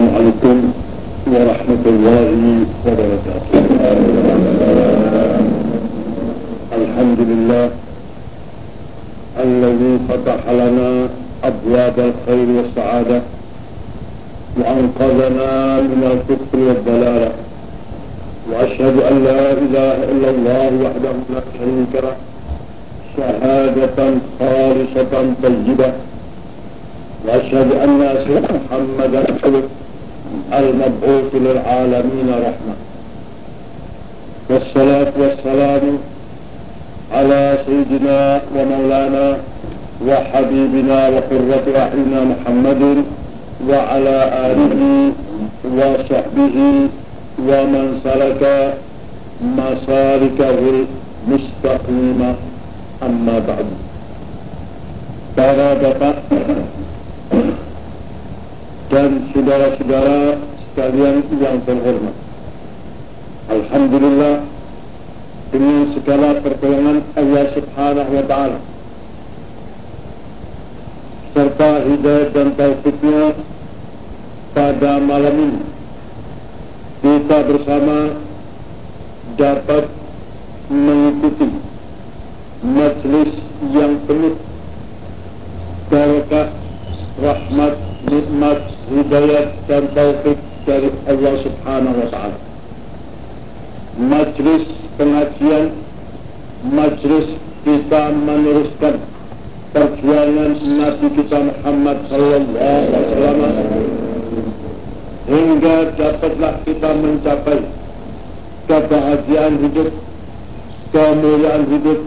السلام عليكم ورحمة الله وبركاته. الحمد لله الذي فتح لنا أبواب الخير والسعادة وأنقذنا من الكفر والضلالة. وأشهد أن لا إله إلا الله وحده لا شريك له شهادة خالصة طيبة. وأشهد أن سيدنا محمدا المبعوث للعالمين رحمة. والصلاة والسلام على سيدنا ومولانا وحبيبنا وقرة أعيننا محمد وعلى آله وصحبه ومن سلك مسالكه المستقيمة أما بعد. Para bapak dan saudara-saudara sekalian yang terhormat. Alhamdulillah dengan segala pertolongan Allah Subhanahu wa taala serta hidayah dan taufiknya pada malam ini kita bersama dapat mengikuti majlis yang penuh barakah rahmat nikmat hidayah dan taufik dari Allah Subhanahu wa taala. Majlis pengajian majlis kita meneruskan perjuangan Nabi kita Muhammad Sallallahu Alaihi Wasallam hingga dapatlah kita mencapai kebahagiaan hidup, kemuliaan hidup,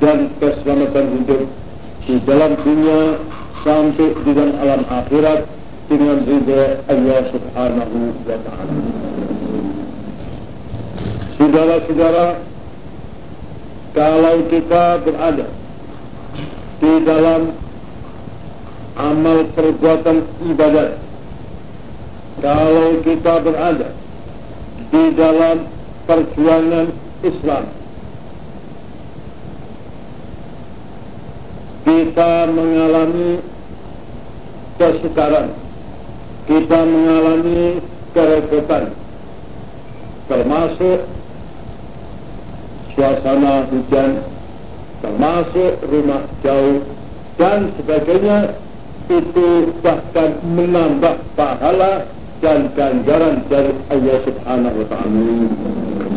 dan keselamatan hidup di dalam dunia sampai di dalam alam akhirat dengan ridha Allah Subhanahu wa taala. Saudara-saudara, kalau kita berada di dalam amal perbuatan ibadat, kalau kita berada di dalam perjuangan Islam, kita mengalami kesukaran, kita mengalami kerepotan, termasuk suasana hujan, termasuk rumah jauh, dan sebagainya, itu bahkan menambah pahala dan ganjaran dari Allah Subhanahu wa taala.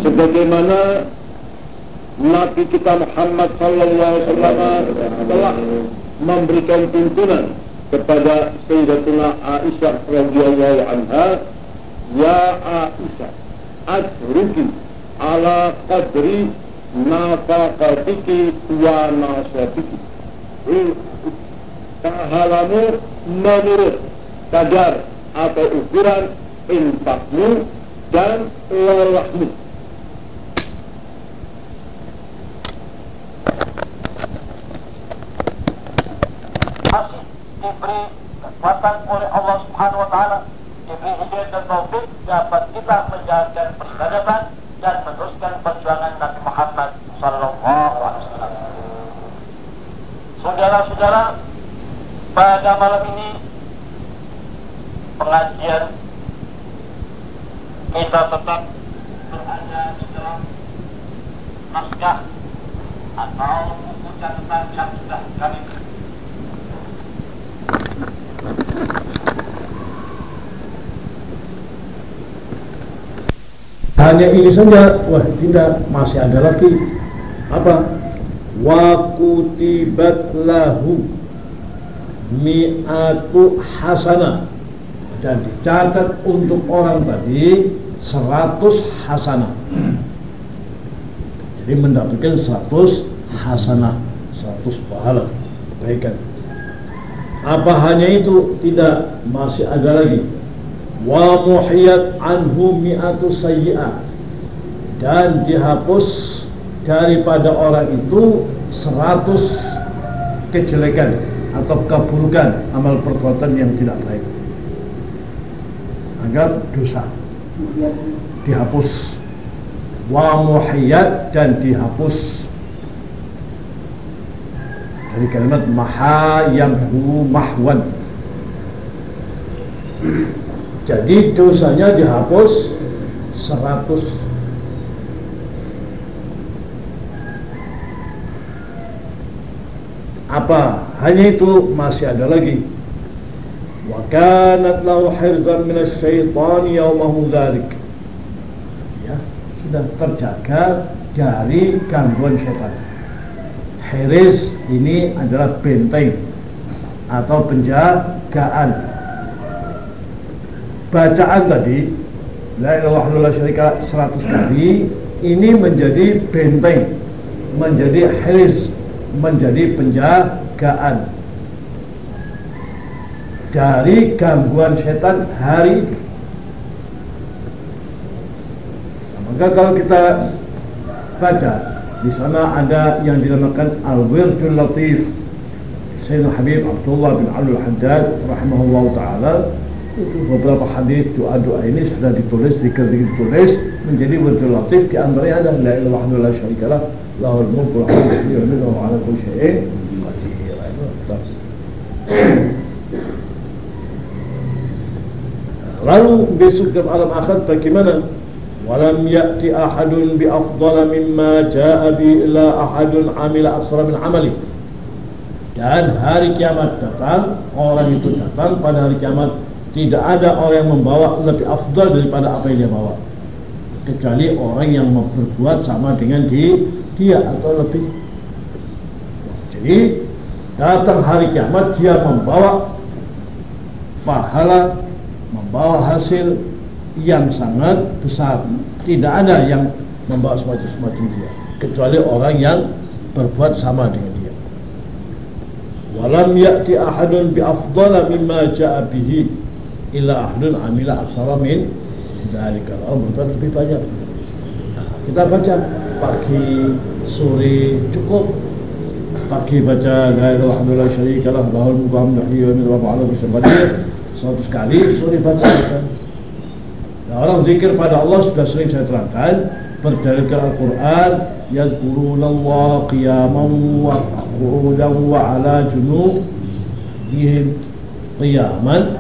Sebagaimana Nabi kita Muhammad sallallahu alaihi wasallam telah memberikan tuntunan kepada Sayyidatuna Aisyah radhiyallahu anha, "Ya Aisyah, adruki ala qadri nafaqatiki wa nasabiki." Pahalamu menurut kadar atau ukuran infakmu dan lelahmu. masih diberi kekuatan oleh Allah Subhanahu wa taala, diberi hidayah dan taufik dapat kita menjalankan peribadatan dan meneruskan perjuangan Nabi Muhammad sallallahu alaihi wasallam. Saudara-saudara, pada malam ini pengajian kita tetap berada di dalam naskah atau buku catatan yang sudah kami hanya ini saja. Wah tidak. Masih ada lagi. Apa? Wakutibat lahu mi'atu hasanah dan dicatat untuk orang tadi 100 hasanah jadi mendapatkan 100 hasanah 100 pahala. Kebaikan apa hanya itu? Tidak. Masih ada lagi. Wa muhiyat anhu mi'atu sayyi'ah. Dan dihapus daripada orang itu 100 kejelekan atau keburukan amal perbuatan yang tidak baik. Agar dosa dihapus. Wa muhiyat dan dihapus dari kalimat maha yang hu mahwan. Jadi dosanya dihapus 100 apa? Hanya itu masih ada lagi. Wa kanat lahu hirzan min asy-syaitan yaumahu dzalik. Ya sudah terjaga dari gangguan setan. Hiris ini adalah benteng atau penjagaan bacaan tadi La ilaha illallah syarika 100 kali ini menjadi benteng menjadi hiris menjadi penjagaan dari gangguan setan hari ini. Maka kalau kita baca di sana ada yang dinamakan Al-Wirdul Latif Sayyidina Habib Abdullah bin Abdul Haddad rahimahullah taala. Itu beberapa hadis doa-doa ini sudah ditulis dikir ditulis menjadi wirdul latif. Di antaranya ada la ilaha illallah syarikalah lahul mulku wa hamdu wa ala kulli syai'in Lalu besok dalam alam akhir bagaimana? Ya'ti ahadun bi afdala mimma ja'a bi ila ahadun amila aksara min amali. Dan hari kiamat datang, orang itu datang pada hari kiamat tidak ada orang yang membawa lebih afdal daripada apa yang dia bawa. Kecuali orang yang berbuat sama dengan di, dia atau lebih. Jadi datang hari kiamat dia membawa pahala membawa hasil yang sangat besar. Tidak ada yang membawa semacam-semacam dia kecuali orang yang berbuat sama dengan dia. Walam ya'ti ahadun bi afdala mimma ja'a bihi illa ahadun amila aksara min dzalika. Orang berbuat lebih banyak. Kita baca pagi, sore cukup. Pagi baca la ilaha illallah syarika lah lahul mulku wa hamdu wa ala kulli Seratus kali suri baca Nah, orang zikir pada Allah sudah sering saya terangkan berdalilkan Al-Quran yadkuruna Allah qiyaman wa qu'udan wa ala junubihim qiyaman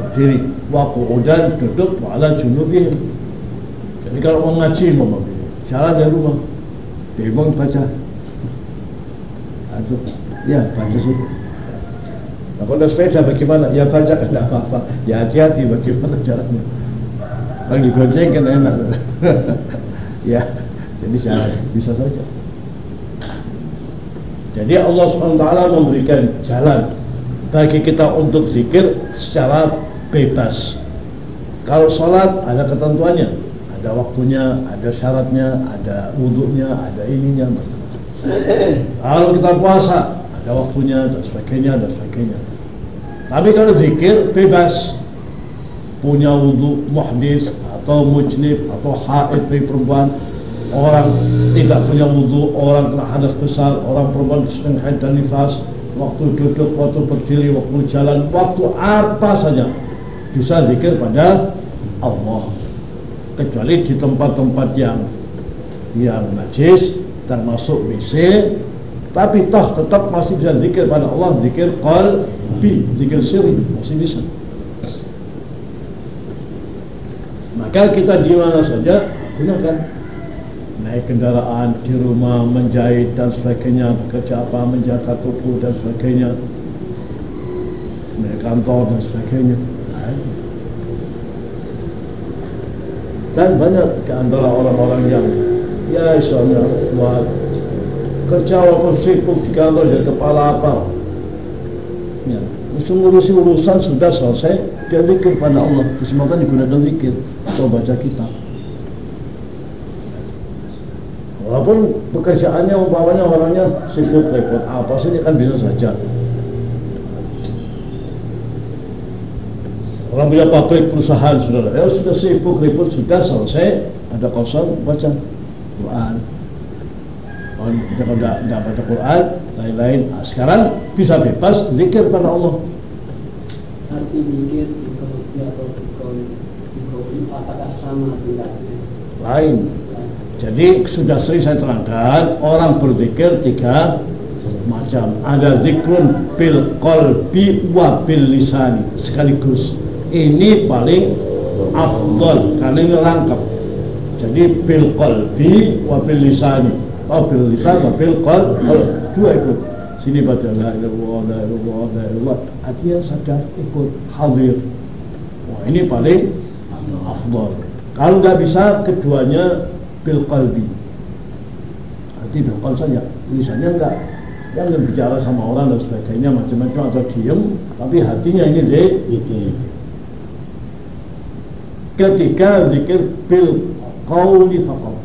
berdiri wa qu'udan duduk wa ala junubihim jadi kalau mau ngaji mau jalan dari rumah bingung baca aduh ya baca sih Nah, kalau sepeda bagaimana? Ya baca tidak apa-apa. Ya hati-hati bagaimana caranya. Kalau digonceng kan enak. ya, jadi saya bisa saja. Jadi Allah SWT memberikan jalan bagi kita untuk zikir secara bebas. Kalau sholat ada ketentuannya, ada waktunya, ada syaratnya, ada wudhunya, ada ininya, macam-macam. Kalau kita puasa, ada waktunya dan sebagainya dan sebagainya. Tapi kalau zikir bebas punya wudhu muhdis atau mujnib atau haid dari perempuan. Orang tidak punya wudhu orang kena hadas besar orang perempuan sedang haid dan nifas. Waktu duduk waktu berdiri waktu jalan waktu apa saja. Bisa zikir pada Allah. Kecuali di tempat-tempat yang yang najis termasuk WC tapi toh tetap masih bisa zikir pada Allah zikir qalbi zikir sirri masih bisa maka kita di mana saja gunakan. Naik kendaraan di rumah menjahit dan sebagainya bekerja apa menjaga toko dan sebagainya. Naik kantor dan sebagainya. Dan banyak ke antara orang-orang yang ya insya buat kerja walaupun sibuk di kantor jadi kepala apa. Ya ngurusi urusan sudah selesai dia zikir pada Allah. Kesempatan digunakan zikir atau baca kitab. Walaupun pekerjaannya umpamanya orangnya sibuk repot apa sih ini kan bisa saja. Orang punya pabrik perusahaan sudah ya sudah sibuk repot sudah selesai ada kosong baca Quran. Kalau tidak tidak baca Quran lain-lain. Nah, sekarang bisa bebas zikir pada Allah. Arti zikir lain. Jadi sudah sering saya terangkan orang berzikir tiga macam. Ada zikrun bil qalbi wa bil lisani sekaligus. Ini paling afdol karena ini lengkap jadi bil qalbi wa bil lisani. Oh bil lisan wa bil qalb. Dua ikut. Sini baca la ilallah la ilallah la ilallah artinya sadar ikut hadir. Wah ini paling afdol kalau nggak bisa keduanya bil qalbi. Arti bil qalb saja. Lisannya enggak jangan bicara sama orang dan sebagainya macam-macam atau diem tapi hatinya ini deh ketika zikir bil qauli faqat.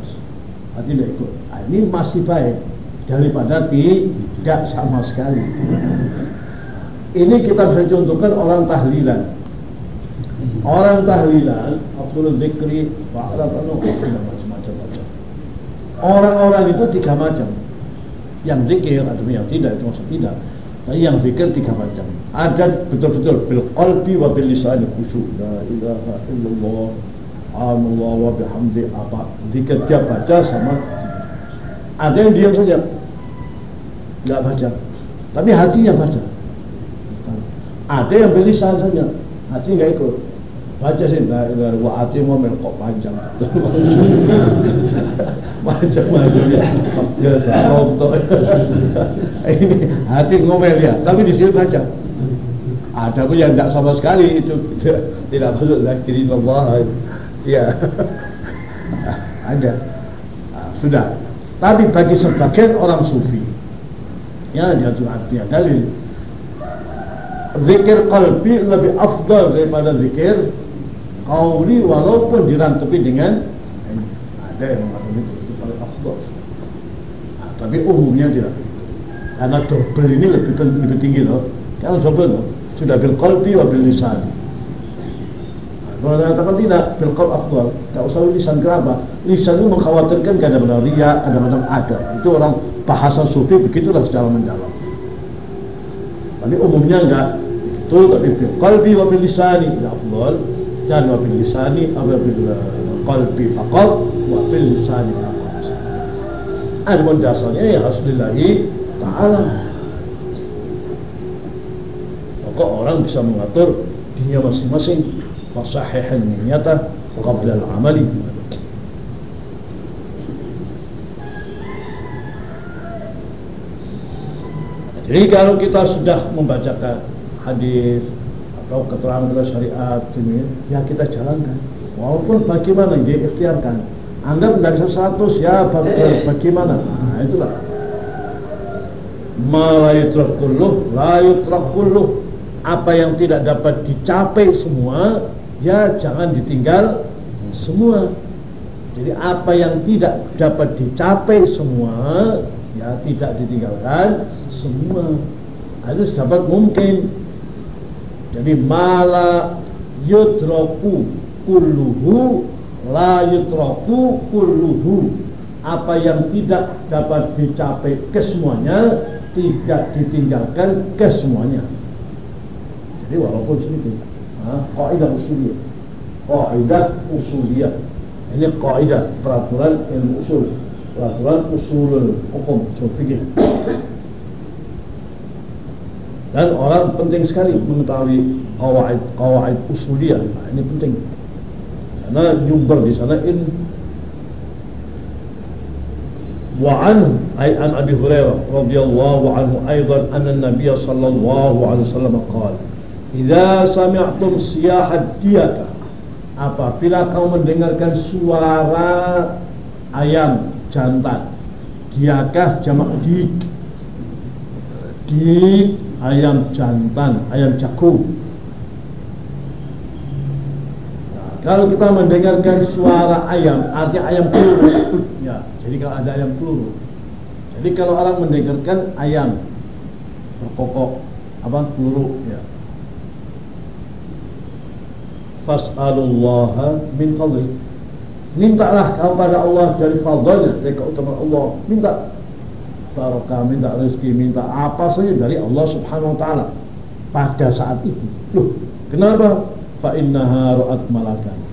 Hati tidak ikut. Nah, ini masih baik daripada tidak sama sekali. Ini kita bisa contohkan orang tahlilan orang tahlilan Abdul Zikri Fa'alat anu macam-macam. Orang-orang itu tiga macam. Yang zikir ada yang tidak itu maksud tidak. Tapi yang zikir tiga macam. Ada betul-betul bil qalbi wa bil lisan khusyuk. La ilaha illallah Allah wa bihamdi apa. Zikir dia baca sama. Ada yang diam saja. Nggak baca. Tapi hatinya baca. Ada yang bil lisan saja. Hati nggak ikut baca sih ilaha wa hati mau kok panjang. Macam-macam ya ya untuk ini hati ngomel ya. Tapi di sini baca. Ada pun yang tidak sama sekali itu tidak masuk zakirin Allah ya ada. Nah, sudah. Tapi bagi sebagian orang sufi ya dia artinya dalil. Zikir qalbi lebih afdal daripada zikir kauli walaupun dirantupi dengan ada yang mengatakan itu itu paling afdal nah, tapi umumnya tidak karena double ini lebih, lebih tinggi loh. Kalau double loh. Sudah bil qalbi wa bil lisan. Kalau mengatakan tidak bil qalb afdal. Tak usah lisan kenapa lisan itu mengkhawatirkan kadang-kadang ria kadang-kadang ada itu orang bahasa sufi begitulah secara mendalam. Tapi umumnya enggak. Itu tapi bil qalbi wa bil lisani ya afdal dan wa bil lisani wa bil qalbi faqat wa bil lisani faqat. Adapun dasarnya ya Rasulullah ta'ala. Maka orang bisa mengatur dirinya masing-masing. Fasahihan niyata qabla al-amali. Jadi kalau kita sudah membacakan hadis atau keterangan dari syariat ini ya kita jalankan. Walaupun bagaimana dia ikhtiarkan. Anda tidak bisa 100 ya bagaimana? Nah itulah. Ma la yutrak kulluh apa yang tidak dapat dicapai semua ya jangan ditinggal semua. Jadi apa yang tidak dapat dicapai semua ya tidak ditinggalkan semua. Harus dapat mungkin jadi mala yutroku kulluhu la yutroku kulluhu. Apa yang tidak dapat dicapai kesemuanya tidak ditinggalkan kesemuanya jadi walaupun sedikit kaidah usuliyah. Kaidah usuliyah. Ini kaidah peraturan ilmu usul. Peraturan usul hukum. Usul dan orang penting sekali mengetahui kawaid kawaid usuliyah nah, ini penting karena nyumber di sana in وعنه أي عن أبي هريرة رضي الله عنه أيضا أن النبي صلى الله عليه وسلم قال Idza sami'tum siyahad diyaka apabila kau mendengarkan suara ayam jantan diakah jamak dik dik ayam jantan ayam jago nah, kalau kita mendengarkan suara ayam artinya ayam peluru. Ya jadi kalau ada ayam peluru. Jadi kalau orang mendengarkan ayam berkokok apa peluru ya. Fas'alullaha min fadli. Mintalah kepada Allah dari fadlnya dari keutamaan Allah. Minta barokah minta rezeki minta apa saja dari Allah subhanahu wa ta'ala. Pada saat itu. Loh kenapa? Fa innaha ra'at malakan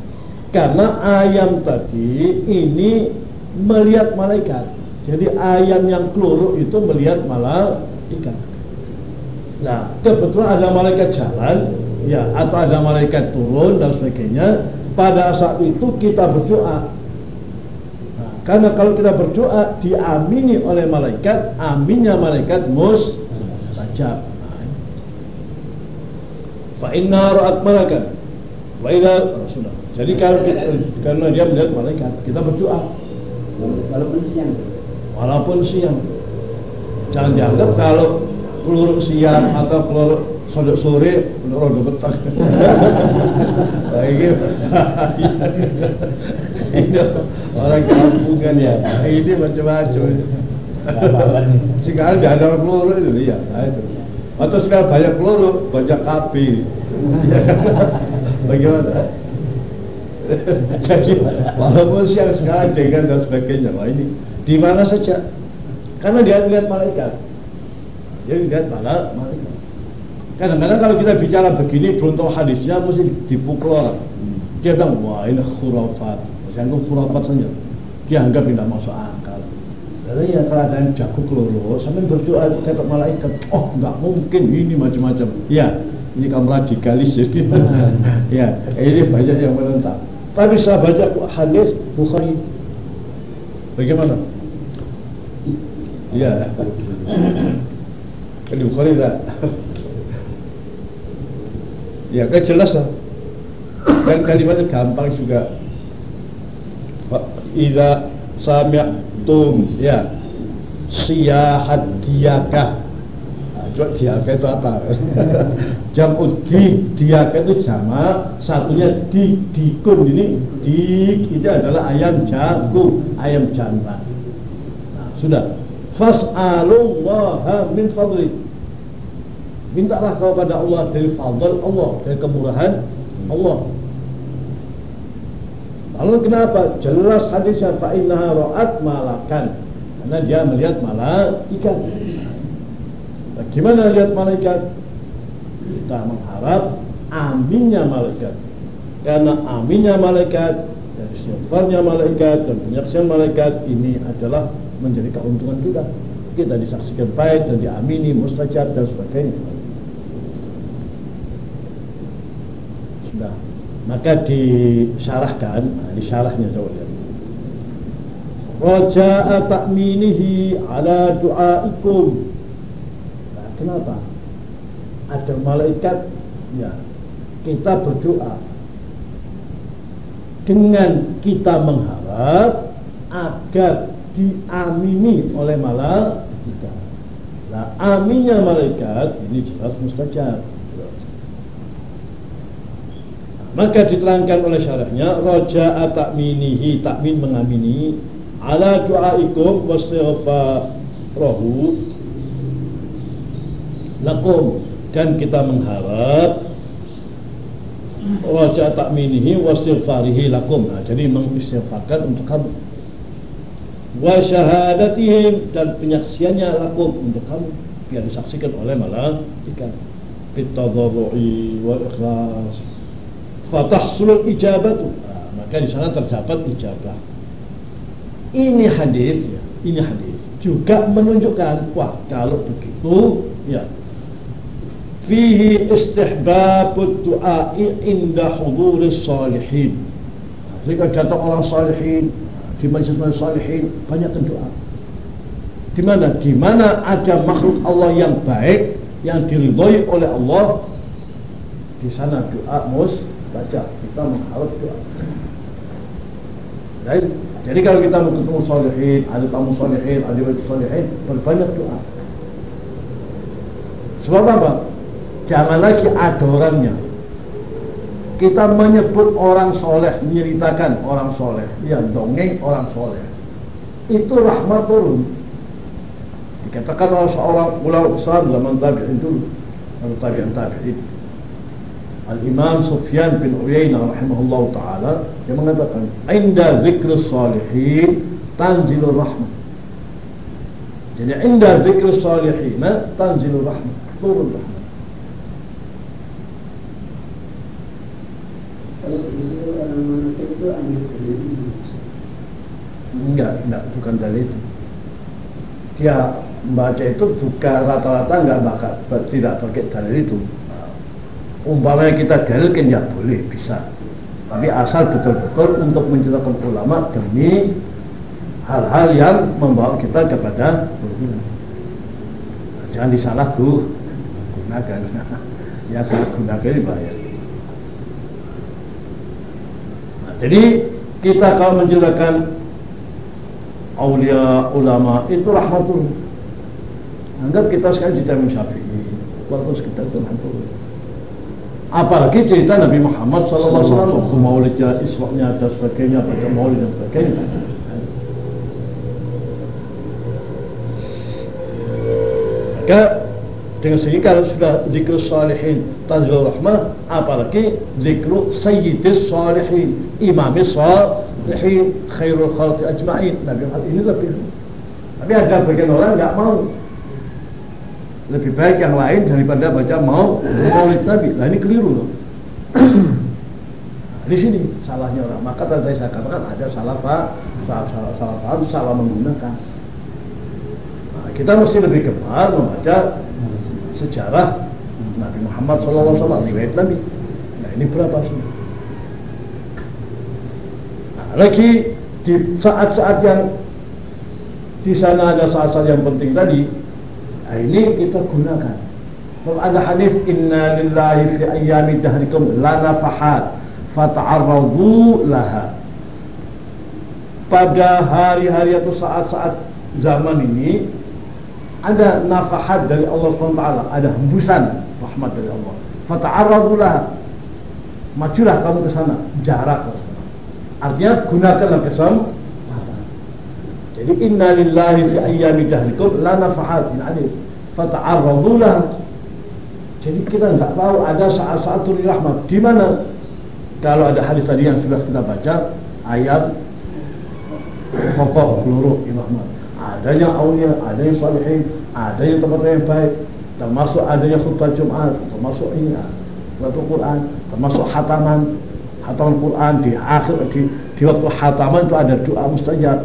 karena ayam tadi ini melihat malaikat. Jadi ayam yang keluruk itu melihat malaikat. Nah, kebetulan ada malaikat jalan, ya, atau ada malaikat turun dan sebagainya. Pada saat itu kita berdoa. Karena kalau kita berdoa diamini oleh malaikat, aminnya malaikat mustajab. Nah, Fa inna ra'at malaikat. Wa oh, sudah. Jadi kalau kita, karena dia melihat malaikat, kita berdoa walaupun siang walaupun siang. Jangan dianggap kalau peluru siang atau peluru sore sore peluru ini, ini orang kampungan ya. Ini macam-macam. Sekarang tidak ada peluru itu ya. Nah, itu. Atau sekarang banyak peluru, banyak api. Bagaimana? Jadi walaupun siang sekarang dengan dan sebagainya, wah ini di mana saja. Karena dia lihat malaikat. Dia lihat malah malaikat. Kadang-kadang kalau kita bicara begini belum tahu hadisnya mesti dipukul orang. Dia bilang wah ini khurafat. Saya anggap khurafat saja. Dia anggap tidak masuk akal. Jadi ya kalau ada yang jago keloro, sampai berdoa itu kata malaikat, oh nggak mungkin ini macam-macam. Ya, ini kamu radikalis jadi. ya, ini banyak yang menentang. Tapi saya baca hadis Bukhari. Bagaimana? Iya. Ini Bukhari tak? ya kan jelas lah. Dan kalimatnya gampang juga. Ida sami'tum ya siyahat diyakah Coba diaka itu apa? Jam di diaka itu jama satunya di dikun ini dik itu adalah ayam jago ayam jantan. Nah, sudah. Fas'alullaha min fadli. Mintalah kepada Allah dari fadl Allah, dari kemurahan Allah. Lalu kenapa? Jelas hadisnya fa innaha ra'at malakan. Karena dia melihat malaikat. Nah, gimana lihat malaikat? Kita mengharap aminnya malaikat. Karena aminnya malaikat, dari sifarnya malaikat dan penyaksian malaikat ini adalah menjadi keuntungan kita. Kita disaksikan baik dan diamini, mustajab dan sebagainya. Sudah. Maka disyarahkan, nah, disyarahnya coba lihat. Raja'a ta'minihi ala du'aikum Kenapa? Ada malaikat ya kita berdoa dengan kita mengharap agar diamini oleh malaikat. Nah, aminnya malaikat ini jelas mustajab. Maka diterangkan oleh syarahnya roja takminihi takmin mengamini ala du'aikum wastighfarahu. Lakum. Dan kita mengharap wajah takminihi wastighfarihi lakum. Nah, jadi mengistighfarkan untuk kamu. Wa syahadatihim dan penyaksiannya lakum untuk kamu. Biar disaksikan oleh malaikat. Bitadharru'i wa ikhlas fatahsulul ijabatu. Nah, maka di sana terdapat ijabah. Ini hadis ya ini hadis. Juga menunjukkan wah kalau begitu ya. Fihi istihbabud du'a'i inda huduris salihin. Jika datang orang salihin di majlis salihin banyak doa. Di mana? Di mana ada makhluk Allah yang baik yang diridhoi oleh Allah di sana doa mus baca kita mengharap doa jadi, jadi kalau kita mau ketemu salihin ada tamu salihin ada wajib salihin berbanyak doa sebab apa Jangan lagi ada orangnya. Kita menyebut orang soleh, menceritakan orang soleh, ya dongeng orang soleh. Itu rahmat turun. Dikatakan oleh seorang ulama besar zaman tabi'in itu, atau tabi'in tabi'in. Al-Imam Sufyan bin Uyainah rahimahullah ta'ala yang mengatakan Inda zikr salihin tanzilur rahmat Jadi inda zikr salihin tanzilur rahmat Turun rahmat Enggak, enggak, bukan dalil itu. Dia membaca itu bukan rata-rata nggak bakal tidak pakai dalil itu umpamanya kita dalilkan ya boleh bisa. Tapi asal betul-betul untuk menceritakan ulama demi hal-hal yang membawa kita kepada jangan disalahgunakan ya salah gunakan ini bahaya nah, jadi kita kalau menjelaskan aulia ulama itu rahmatul anggap kita sekarang di Syafi'i walaupun sekitar itu rahmatul apalagi cerita Nabi Muhammad SAW maulidnya, iswaknya dan sebagainya baca maulid dan sebagainya. Maka dengan segi kalau sudah zikr salihin tanzil rahmah apalagi zikru sayyidis salihin imamis salihin khairul khalqi ajma'in. Nabi Muhammad ini lebih tapi ada bagian orang nggak mau lebih baik yang lain daripada baca mau maulid Nabi nah ini keliru loh. Di sini salahnya orang. Maka tadi saya katakan ada salah pak salah salah salah paham salah menggunakan. Nah, kita mesti lebih gemar membaca sejarah Nabi Muhammad SAW riwayat Nabi. Nah ini berapa sih nah, lagi di saat-saat yang di sana ada saat-saat yang penting tadi nah, ini kita gunakan. Kalau ada hadis inna lillahi fi ayyami dahrikum la nafahat fata'arradu laha. Pada hari-hari atau saat-saat zaman ini ada nafahat dari Allah SWT ada hembusan rahmat dari Allah. Fata'arradulah majulah kamu ke sana jarak ke sana. Artinya gunakanlah kesempatan jadi inna lillahi fi ayyami dahlikum la nafahat min alif fata'arradulah jadi kita tidak tahu ada saat-saat turun rahmat di mana. Kalau ada hadis tadi yang sudah kita baca ayat pokok peluru rahmat adanya aulia, adanya salihin, adanya tempat yang baik, termasuk adanya khutbah Jumat, termasuk ini waktu Quran, termasuk hataman, hataman Quran di akhir di, di waktu hataman itu ada doa mustajab.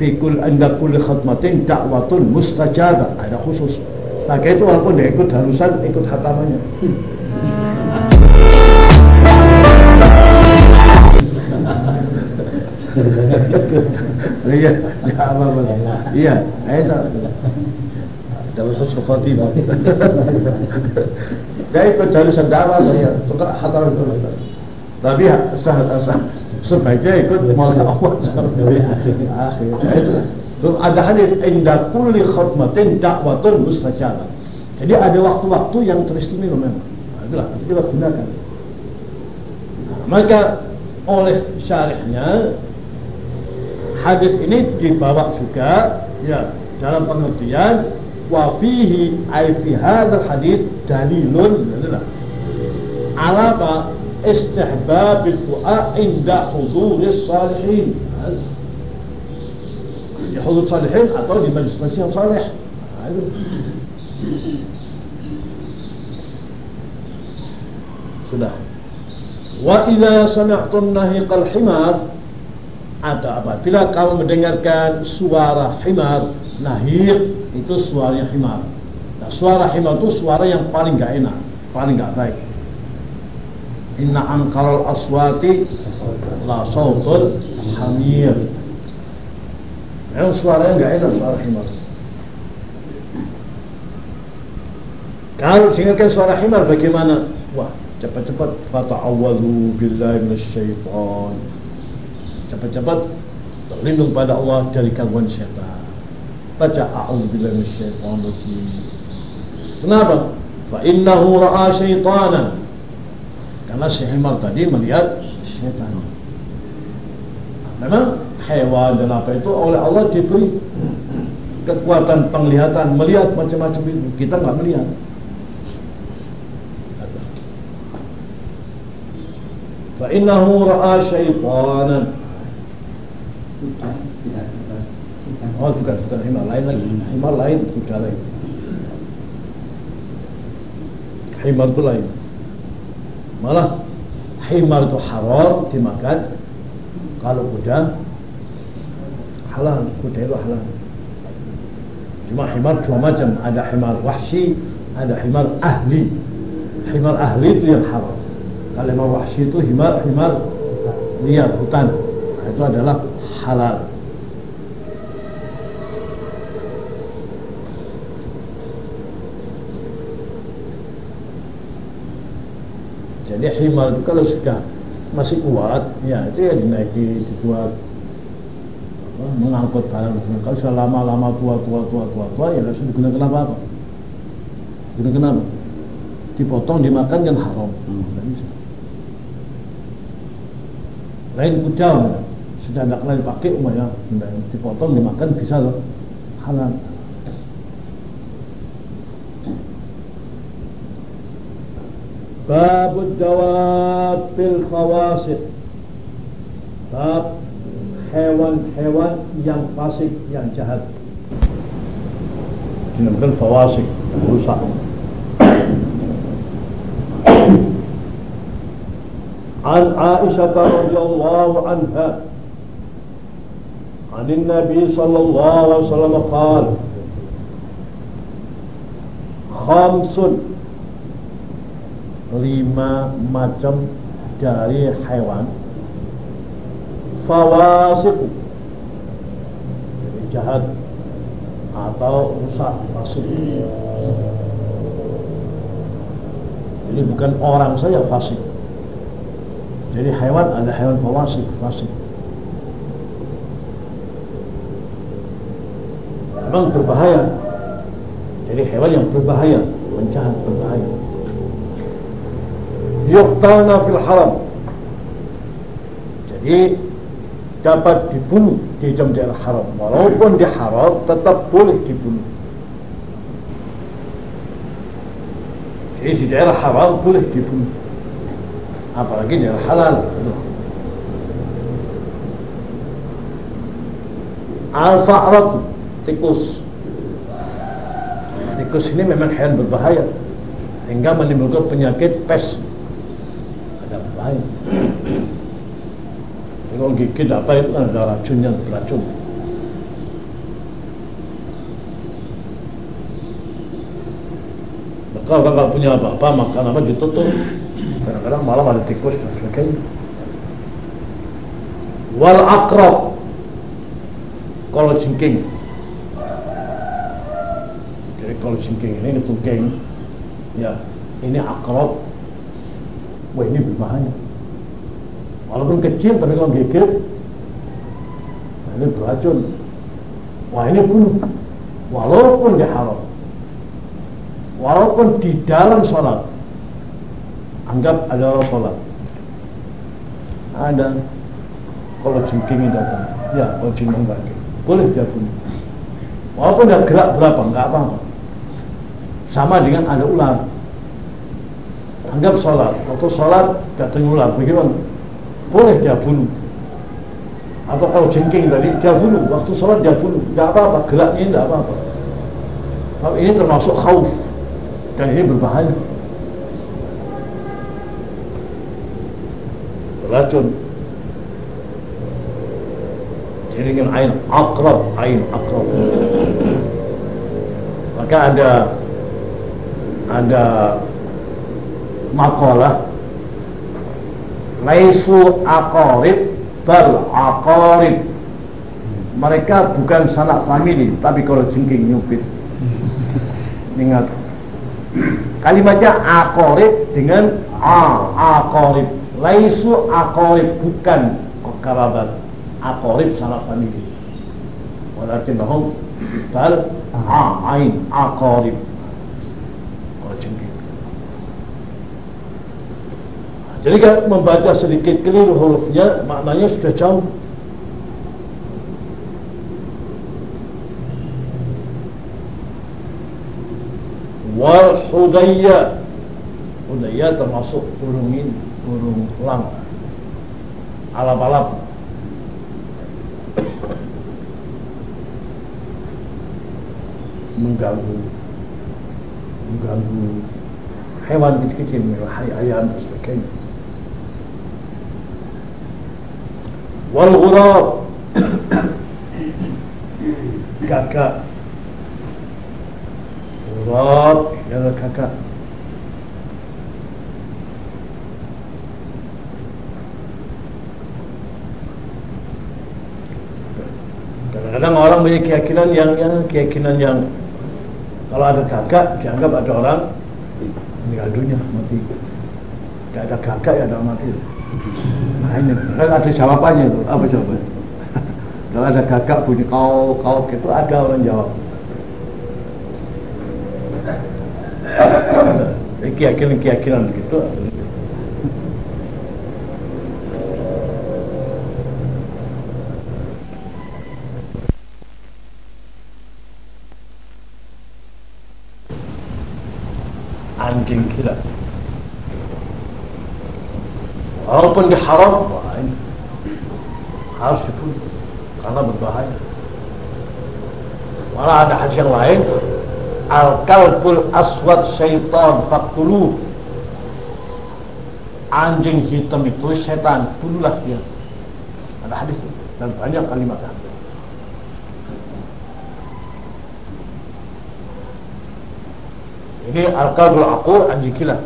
Fi kul anda kulli khatmatin da'watun mustajabah, ada khusus. Maka itu walaupun dia ikut harusan, ikut hatamannya. iya ya apa apa iya enak dapat husnul khotimah dia ikut jalur sendara ya tukar hatar tapi sah sah sebaiknya ikut malah awal akhir itu Terus ada hadis inda kulli khutmatin dakwatun mustajabah. Jadi ada waktu-waktu yang teristimewa memang. Nah, itulah kita gunakan. Nah, maka oleh syarihnya hadis ini dibawa juga ya dalam pengertian wa fihi ay fi hadzal hadis dalilun ala du'a inda huduris salihin di hudur salihin atau di majlis-majlis yang saleh sudah wa idza sami'tum nahiqal himar kamu mendengarkan suara himar nahir itu suaranya himar nah suara himar itu suara yang paling gak enak paling gak baik inna ankarul aswati la sautul hamir memang suaranya gak enak suara himar kalau dengarkan suara himar bagaimana wah cepat-cepat fata'awwadhu billahi minasyaitan cepat-cepat berlindung pada Allah dari gangguan syaitan. Baca a'udzubillahi minasyaitonir Kenapa? Fa ra'a syaitanan. Karena si himar tadi melihat syaitan. Memang hewan dan apa itu oleh Allah diberi kekuatan penglihatan melihat macam-macam itu kita nggak melihat fa innahu ra'a syaitanan Oh bukan, bukan himar lain lagi. Himar lain, kuda lain. Himar itu lain. Malah himar itu haram dimakan. Kalau kuda halal, kuda itu halal. Cuma himar dua macam, ada himar wahsi, ada himar ahli. Himar ahli itu yang haram. Kalau himar wahsi itu himar himar liar hutan. Nah, itu adalah halal. Jadi himar itu kalau sudah masih kuat, ya itu ya dinaiki, dibuat mengangkut barang. Kalau sudah lama-lama tua tua tua tua tua ya harus digunakan apa apa digunakan apa? Dipotong dimakan kan haram. Hmm. bisa. Lain kuda sudah tidak lain pakai umumnya dipotong dimakan bisa loh. Halal Bab jawab fil khawasif Bab hewan-hewan yang fasik, yang jahat. Dinamakan fawasik, rusak. عن عائشة رضي الله عنها عن النبي صلى الله عليه وسلم قال خمس lima macam dari hewan fawasik jadi jahat atau rusak fasik jadi bukan orang saja fasik. Jadi hewan ada hewan fawasik fasik. Memang berbahaya. Jadi hewan yang berbahaya menjahat berbahaya yuqtalna fil haram. Jadi dapat dibunuh di dalam daerah haram. Walaupun di haram tetap boleh dibunuh. Jadi di daerah haram boleh dibunuh. Apalagi daerah halal al-fa'rat tikus. Tikus ini memang hewan berbahaya hingga menimbulkan penyakit pes ada berbahaya kalau gigit apa itu ada racunnya beracun maka orang kalau punya apa-apa makan apa ditutup kadang-kadang malam ada tikus dan sebagainya wal akrab kalau jengking jadi kalau jengking ini ini tungking ya ini akrab wah ini berbahaya walaupun kecil tapi kalau gigit nah ini beracun. Wah ini bunuh walaupun dia haram walaupun di dalam sholat anggap ada orang sholat. Ada. Kalau jengking datang ya kalau jengking bagi boleh dia bunuh walaupun dia gerak berapa enggak apa-apa. Sama dengan ada ular. Anggap sholat. Waktu sholat datang ular bagaimana boleh dia bunuh. Atau kalau jengking tadi dia bunuh. Waktu sholat dia bunuh. Tidak apa-apa geraknya tidak apa-apa. Tapi ini termasuk khauf. Dan ini berbahaya. Beracun jaringan ain akrab ain akrab. Maka ada ada makalah laisu aqarib bal aqarib. Mereka bukan sanak famili tapi kalau jengking nyupit. Ingat. Kalimatnya aqarib dengan a aqarib. Laisu aqarib bukan kerabat aqarib sanak famili. Walakinnahum bal a ain aqarib Jadi kalau membaca sedikit keliru hurufnya, maknanya sudah jauh. Wal hudayya. Hudayya termasuk burung ini Burung lang Alap-alap Mengganggu. Mengganggu Hewan kecil-kecil Ayam dan sebagainya wal ghurab gagak Stop, jangan kakak. Kadang-kadang orang punya keyakinan yang, yang keyakinan yang kalau ada kakak dianggap ada orang meninggal dunia mati. Tidak ada kakak ya ada mati. Nah ini kan ada jawabannya itu apa jawabannya? kalau ada kakak bunyi kau kau gitu ada orang jawab. Keyakinan-keyakinan begitu anjing gila walaupun diharam wah ini harus dibunuh karena berbahaya malah ada hadis yang lain al kalbul aswad syaitan faktulu anjing hitam itu setan bunuhlah dia ada hadis dan banyak kalimat hadis Ini al-qalbul aqur anjing gila.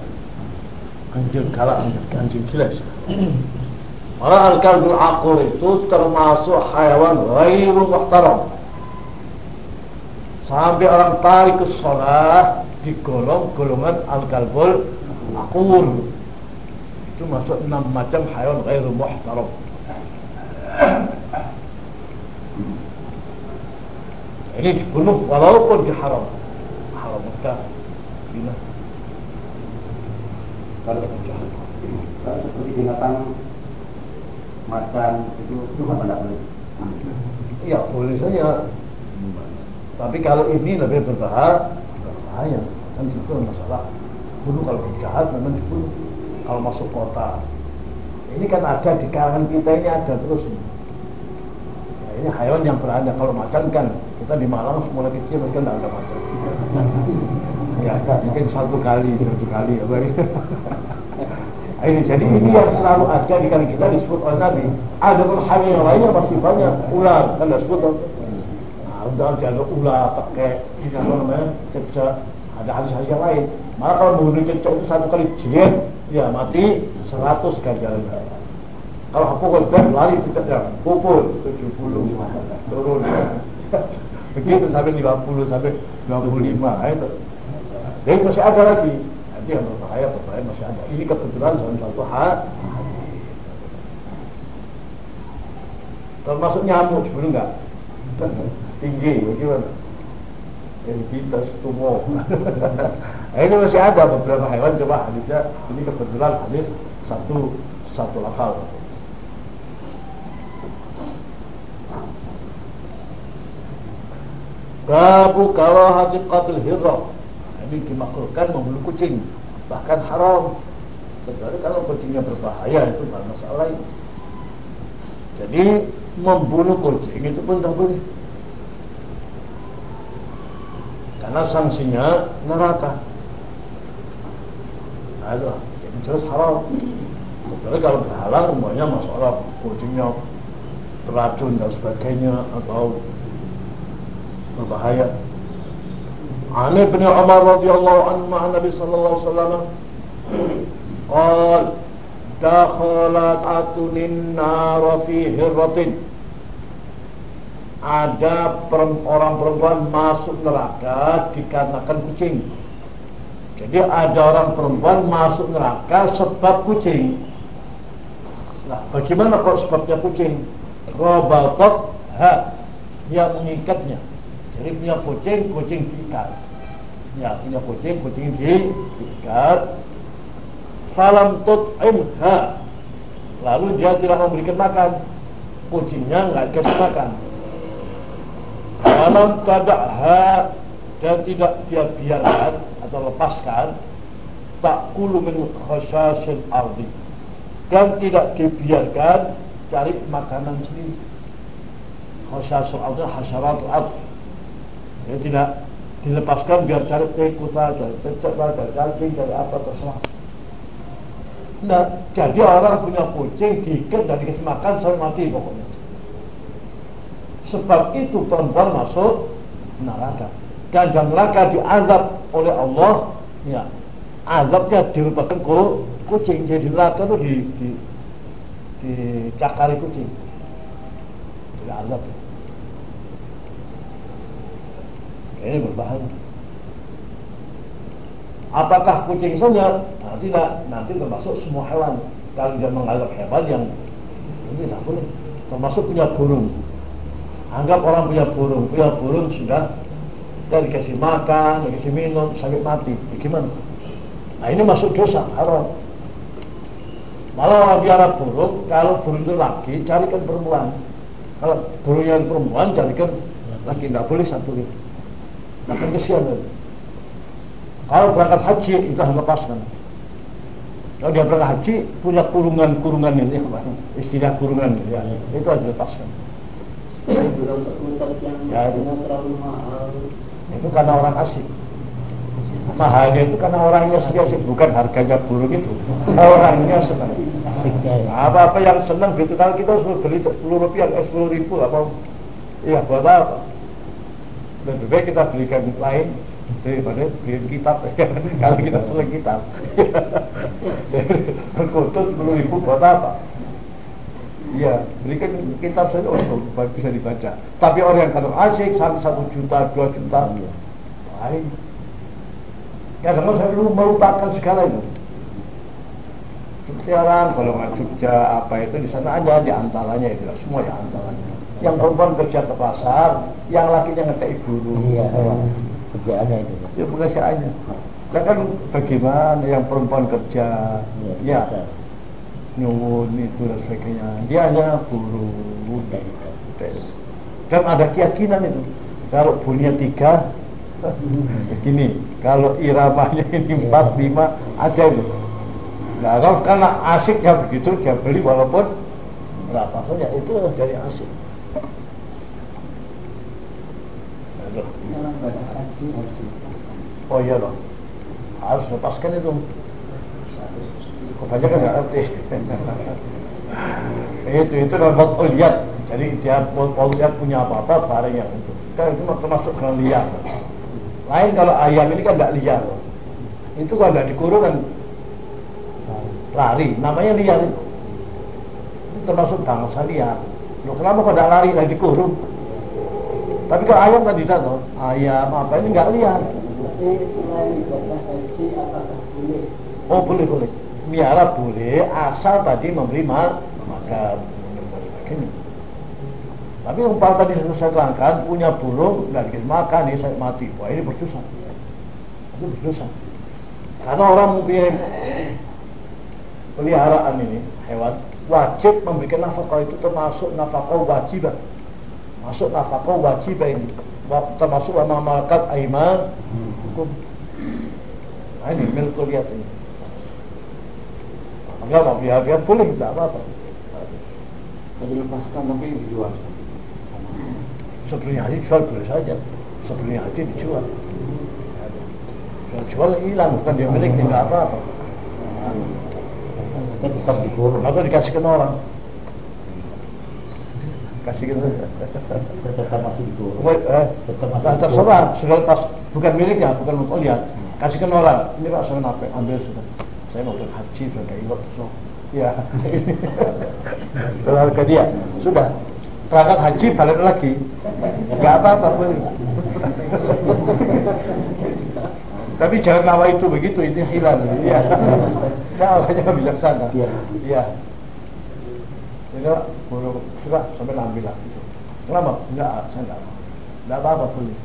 Anjing kala anjing gila. Malah al-qalbul aqur itu termasuk hayawan ghairu muhtaram. Sampai orang tarik ke sholat digolong golongan al-qalbul aqur. Itu masuk enam macam hayawan ghairu muhtaram. Ini dibunuh walaupun diharam. Haram Mekah Bila? Kalau kalau seperti binatang macan itu itu apa tidak boleh? Iya boleh saja. Tapi kalau ini lebih berbahaya, berbahaya kan itu masalah. Dulu kalau jahat memang dibunuh. Kalau masuk kota, ini kan ada di kalangan kita ini ada terus. Ya, ini hewan yang berada. Kalau macan kan kita di Malang semula kecil kan tidak ada macan. ya mungkin satu kali satu kali gitu. Ini jadi ini yang selalu ada di kalangan kita disebut oleh Nabi. Ada pun hal yang lainnya masih banyak. Ular kan disebut nah udah jaga ular pakai apa namanya cecak. Ada hadis-hadis yang lain. Malah kalau membunuh cecak itu satu kali jilid ya mati seratus ganjaran kalau pukul dan lari cecaknya pukul tujuh puluh turun. Begitu sampai lima puluh sampai dua puluh lima. Itu. Jadi masih ada lagi. Nanti yang berbahaya, berbahaya masih ada. Ini kebetulan salah satu hal. Termasuk nyamuk, sebelum enggak? Tinggi, bagaimana? Entitas tumor. nah, ini masih ada beberapa hewan coba hadisnya. Ini kebetulan hadis satu satu lafal. Babu karahati qatil hirrah ini dimakruhkan membunuh kucing bahkan haram. Kecuali kalau kucingnya berbahaya itu bukan masalah. Jadi membunuh kucing itu pun tidak boleh. Karena sanksinya neraka. Ada jadi jelas haram. Kecuali kalau berhalang umumnya masalah. Kucingnya teracun dan sebagainya atau berbahaya عن ابن عمر رضي الله عنه مع النبي صلى الله عليه وسلم قال دخلت أتن النار في هرة ada orang perempuan masuk neraka dikarenakan kucing. Jadi ada orang perempuan masuk neraka sebab kucing. Nah, bagaimana kalau sebabnya kucing? Robatot ha yang mengikatnya. Jadi punya kucing, kucing diikat ya punya kucing kucing diikat salam tut'imha lalu dia tidak memberikan makan. Kucingnya nggak kasih makan. Salam tadakha. Dan tidak dia biarkan atau lepaskan. Tak kulu min khasyasil ardi. Dan tidak dibiarkan cari makanan sendiri. Khasyasil ardi hasyaratul ardi. Dia tidak dilepaskan biar cari tekuta, cari cecek, cari cacing, cari apa terserah. Nah, jadi orang punya kucing diikat dan dikasih makan sampai mati pokoknya. Sebab itu perempuan masuk neraka dan dalam neraka diazab oleh Allah ya azabnya dirupaskan ke kucing jadi neraka itu di, di dicakari kucing jadi azab ini berbahaya apakah kucing saja nah, tidak nanti termasuk semua hewan kalau dia menganggap hewan yang ini tidak boleh termasuk punya burung anggap orang punya burung punya burung sudah kita dikasih makan, dikasih minum, sakit mati. Bagaimana? Nah ini masuk dosa, haram. Malah orang biara burung, kalau burung itu laki, carikan perempuan. Kalau burung yang perempuan, carikan laki. Tidak boleh satu itu. Makan kesian. Kalau berangkat haji, itu harus lepaskan. Kalau dia berangkat haji, punya kurungan-kurungan ini, istilah kurungan, ya, itu harus dilepaskan. Ya, itu. itu karena orang asing. Mahalnya itu karena orangnya asik bukan harganya buruk itu. Orangnya senang. Apa-apa yang senang gitu kalau kita harus beli 10 rupiah eh 10 ribu apa? Iya buat apa lebih baik kita belikan lain daripada beliin kitab kalau kita senang kitab berkutut 10 ribu buat apa Iya, berikan kitab saja untuk bisa dibaca. Tapi orang yang kadang asik sampai satu juta, dua juta, iya. baik. Kadang saya dulu melupakan segala itu. Orang golongan Jogja apa itu di sana aja di antaranya itu semua di antaranya. Yang perempuan kerja ke pasar, yang lakinya ngetek guru. Iya, kerjaannya itu. Ya pekerjaannya. Nah kan bagaimana yang perempuan kerja, ya, ya nyuwun itu dan sebagainya. Dia hanya buru tes dan ada keyakinan itu. Kalau bunyinya tiga begini kalau iramanya ini empat lima ada itu. Nah kalau karena asik ya begitu dia beli walaupun berapa saja itu dari asik oh iya loh. Harus lepaskan itu. Kebanyakan nggak ngerti. Itu itu dalam lihat. Jadi dia mau lihat punya apa-apa barang yang itu kan itu termasuk dengan liar. Lain kalau ayam ini kan nggak liar. Itu kalau nggak dikurung kan lari. Namanya liar itu, termasuk bangsa liar. Loh, kenapa kok nggak lari? Lagi dikurung tapi kalau ayam kan tidak loh ayam apa ini nggak liar oh boleh boleh miara boleh asal tadi memberi makan sebagainya. Tapi umpal tadi saya terangkan punya burung dan dikasih makan ini saya mati. Wah ini berdosa. Itu berdosa. Karena orang mungkin peliharaan ini hewan wajib memberikan nafkah itu termasuk nafkah wajib masuk nafkah wajib ini termasuk amal malakat aiman hukum nah ini milkul lihat ini Enggak mau biar-biar boleh, tidak apa-apa. Dilepaskan tapi dijual. Sebelumnya haji jual boleh saja. Sebelumnya haji dijual. Jual, jual hilang, bukan dia milik, tidak apa-apa. Atau dikasihkan orang. Kasih gitu. Tetap masih dikurung. Eh, tetap masih nah, terserah, sudah lepas, bukan miliknya, bukan untuk lihat. Kasihkan orang, ini pak saya ambil sudah. Saya mau berhaji sudah ikut so. ya kalau ke dia. Sudah. Berangkat haji balik lagi. Nggak apa-apa boleh tapi jangan nawa itu begitu ini hilang. Ya nah awalnya bijaksana. Ya ya tidak boleh sudah sampai ambil lagi kenapa enggak saya enggak enggak apa-apa boleh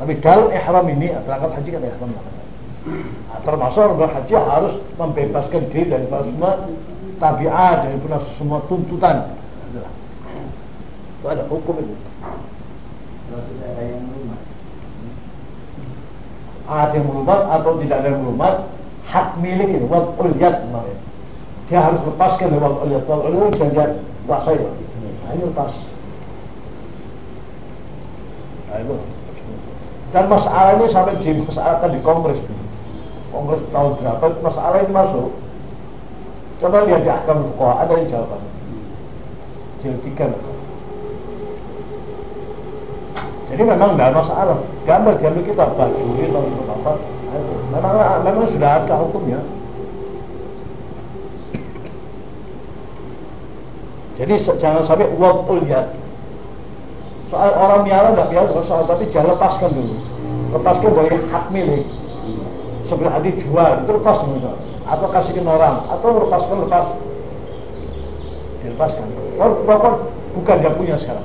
tapi dalam ihram ini berangkat haji kan ihram lah. Nah, termasuk berhaji harus membebaskan diri dari semua tabiat dari semua tuntutan. Itu ada hukum itu. Ada yang melumat. Atau tidak ada yang melumat, hak milik itu, wal uliyat Dia harus lepaskan uliyat, wal uliyat jangan dia kuasai. Nah, ini lepas. Nah. Dan masalah ini sampai di masalah di kongres Kongres tahun berapa masalah ini masuk coba lihat di akam fuqaha ada yang jawaban jilid tiga Jadi memang tidak masalah. Gambar jambi kita baju atau apa? Memang memang sudah ada hukumnya. Jadi jangan sampai wakul ya. Soal orang miara tidak biasa soal tapi jangan lepaskan dulu. Lepaskan dari hak milik. Sebenarnya adik jual itu lepas misalnya. Atau kasihkan orang atau lepaskan lepas. Dilepaskan. Kalau bukan dia punya sekarang.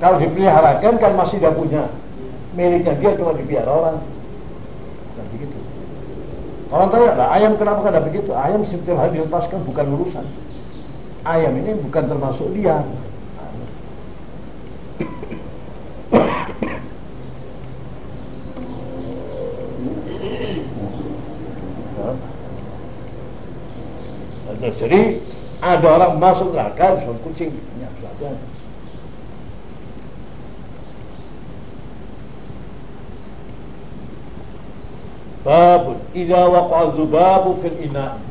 Kalau dipeliharakan kan masih dia punya. Miliknya dia cuma dibiar orang. Dan begitu. Orang tanya lah, ayam kenapa kada begitu? Ayam setiap hari dilepaskan bukan urusan ayam ini bukan termasuk liar. Jadi ada orang masuk neraka soal kucing, ya pelajaran. Babun, idza waqa'a zubabu fil ina.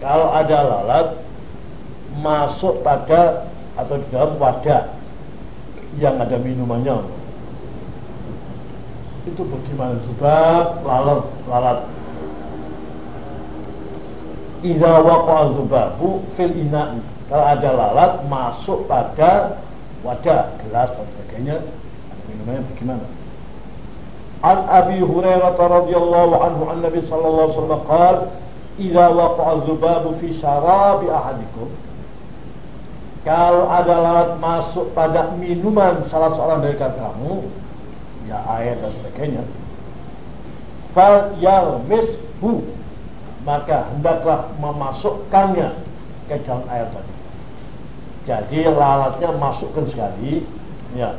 Kalau ada lalat masuk pada atau di dalam wadah yang ada minumannya. Itu bagaimana sebab lalat lalat. Iza waqa zubabu fil ina'i Kalau ada lalat masuk pada wadah gelas dan sebagainya. Minumannya bagaimana? An Abi Hurairah radhiyallahu anhu an Nabi sallallahu alaihi wasallam qala Iza waqa zubabu fi syarabi ahadikum kalau ada lalat masuk pada minuman salah seorang dari kamu ya air dan sebagainya. Fal yalmishu maka hendaklah memasukkannya ke dalam air tadi. Jadi lalatnya masukkan sekali ya.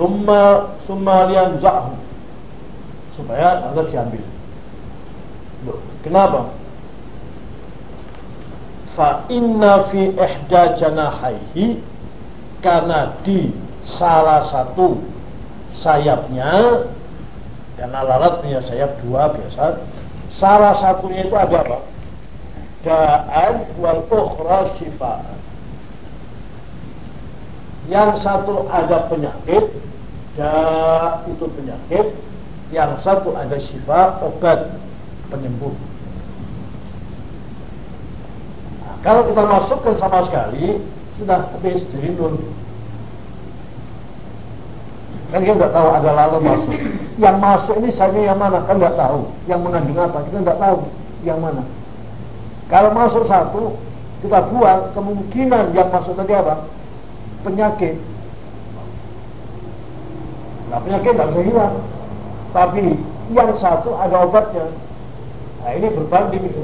Summa summa zahu supaya anda diambil. Loh, kenapa fa inna fi ihda janahaihi karena di salah satu sayapnya karena lalat punya sayap dua biasa salah satunya itu ada apa? Da'an wal ukhra shifaan. Yang satu ada penyakit da itu penyakit yang satu ada syifa obat penyembuh Kalau kita masukkan sama sekali, sudah habis dirindun. Kan kita nggak tahu ada lalu masuk. Yang masuk ini saya yang mana? Kan nggak tahu. Yang mengandung apa? Kita nggak tahu yang mana. Kalau masuk satu, kita buang kemungkinan yang masuk tadi apa? Penyakit. Nah penyakit nggak bisa hilang. Tapi yang satu ada obatnya. Nah ini berbanding itu.